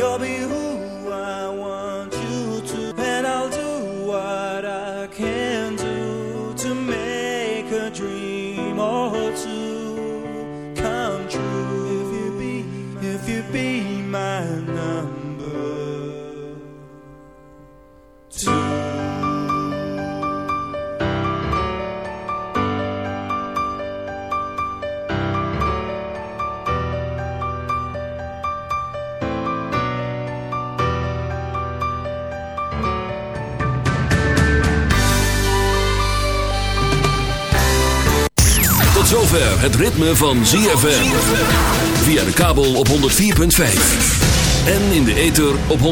You'll be who I want het ritme van ZFM. Via de kabel op 104.5. En in de ether op 106.9.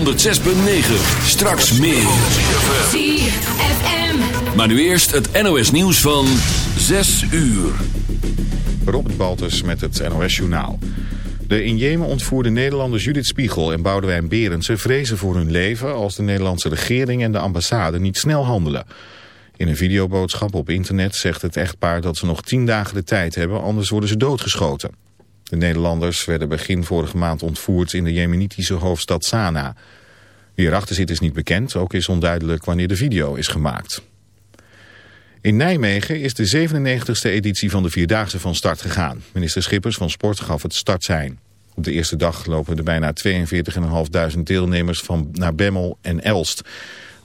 Straks meer. ZFM. Maar nu eerst het NOS nieuws van 6 uur. Robert Baltus met het NOS Journaal. De in Jemen ontvoerde Nederlanders Judith Spiegel en Boudewijn Berendsen vrezen voor hun leven als de Nederlandse regering en de ambassade niet snel handelen. In een videoboodschap op internet zegt het echtpaar dat ze nog tien dagen de tijd hebben, anders worden ze doodgeschoten. De Nederlanders werden begin vorige maand ontvoerd in de jemenitische hoofdstad Sanaa. Wie erachter zit is niet bekend, ook is onduidelijk wanneer de video is gemaakt. In Nijmegen is de 97e editie van de Vierdaagse van start gegaan. Minister Schippers van Sport gaf het startsein. Op de eerste dag lopen de bijna 42.500 deelnemers van naar Bemmel en Elst.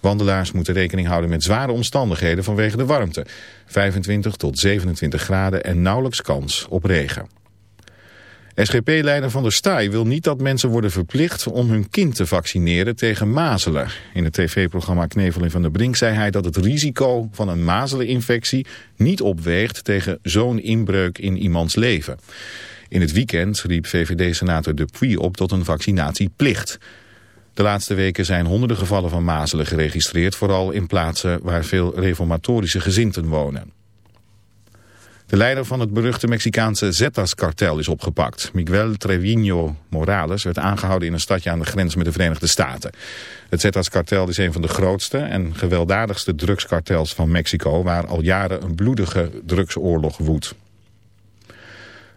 Wandelaars moeten rekening houden met zware omstandigheden vanwege de warmte. 25 tot 27 graden en nauwelijks kans op regen. SGP-leider Van der Staaij wil niet dat mensen worden verplicht om hun kind te vaccineren tegen mazelen. In het tv-programma Knevel in Van der Brink zei hij dat het risico van een mazeleninfectie niet opweegt tegen zo'n inbreuk in iemands leven. In het weekend riep VVD-senator Dupuy op tot een vaccinatieplicht. De laatste weken zijn honderden gevallen van mazelen geregistreerd, vooral in plaatsen waar veel reformatorische gezinten wonen. De leider van het beruchte Mexicaanse Zetas-kartel is opgepakt. Miguel Trevino Morales werd aangehouden in een stadje aan de grens met de Verenigde Staten. Het Zetas-kartel is een van de grootste en gewelddadigste drugskartels van Mexico... waar al jaren een bloedige drugsoorlog woedt.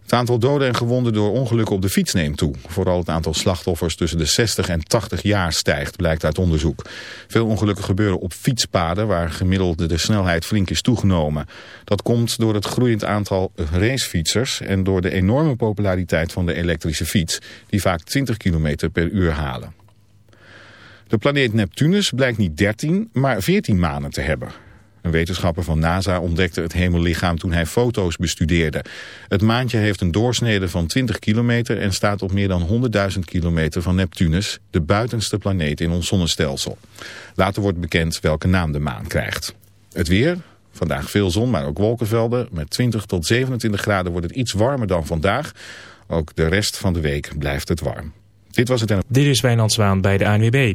Het aantal doden en gewonden door ongelukken op de fiets neemt toe. Vooral het aantal slachtoffers tussen de 60 en 80 jaar stijgt, blijkt uit onderzoek. Veel ongelukken gebeuren op fietspaden waar gemiddeld de snelheid flink is toegenomen. Dat komt door het groeiend aantal racefietsers en door de enorme populariteit van de elektrische fiets, die vaak 20 km per uur halen. De planeet Neptunus blijkt niet 13, maar 14 manen te hebben. Een wetenschapper van NASA ontdekte het hemellichaam toen hij foto's bestudeerde. Het maantje heeft een doorsnede van 20 kilometer en staat op meer dan 100.000 kilometer van Neptunus, de buitenste planeet in ons zonnestelsel. Later wordt bekend welke naam de maan krijgt. Het weer, vandaag veel zon, maar ook wolkenvelden. Met 20 tot 27 graden wordt het iets warmer dan vandaag. Ook de rest van de week blijft het warm. Dit was het. Dit is Wijnand Zwaan bij de ANWB.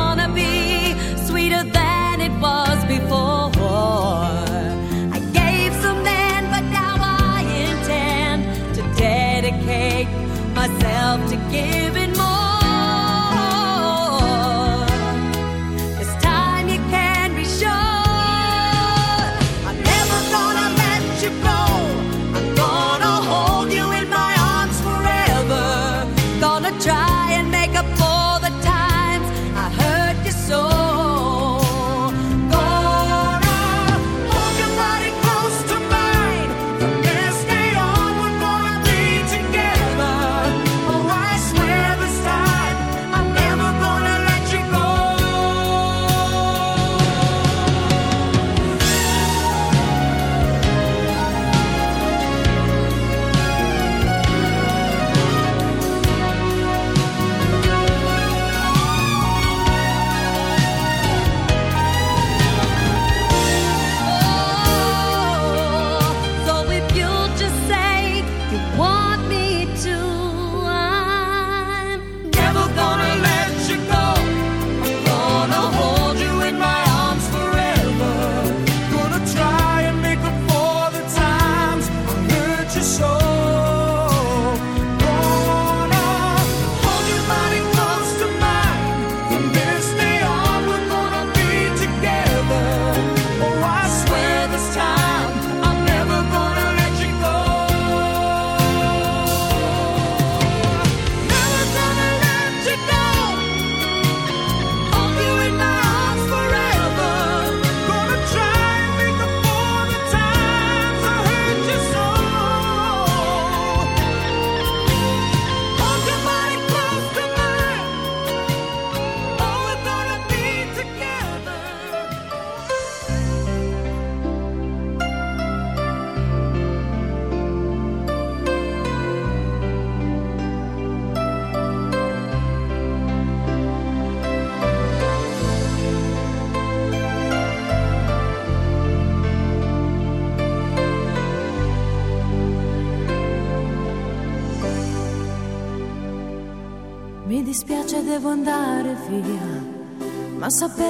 give it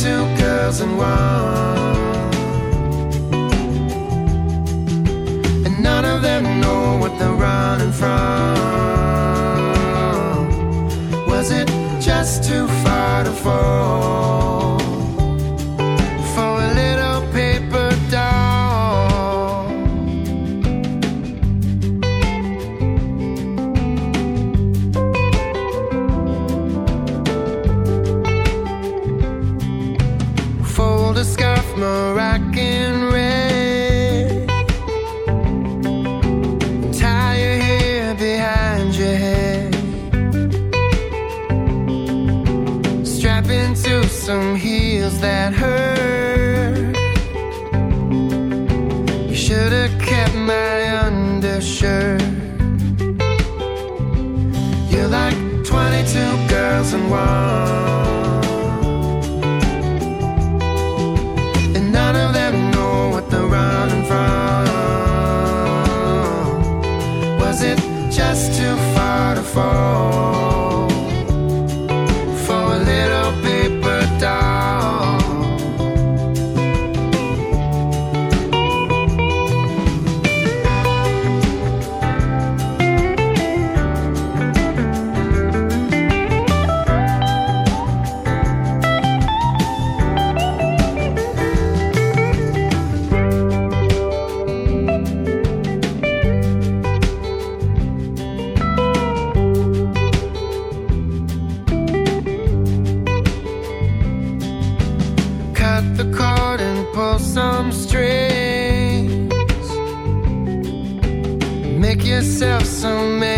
two girls and one. pull some strings. Make yourself some man.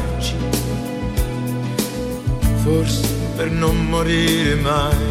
forse per non morire mai,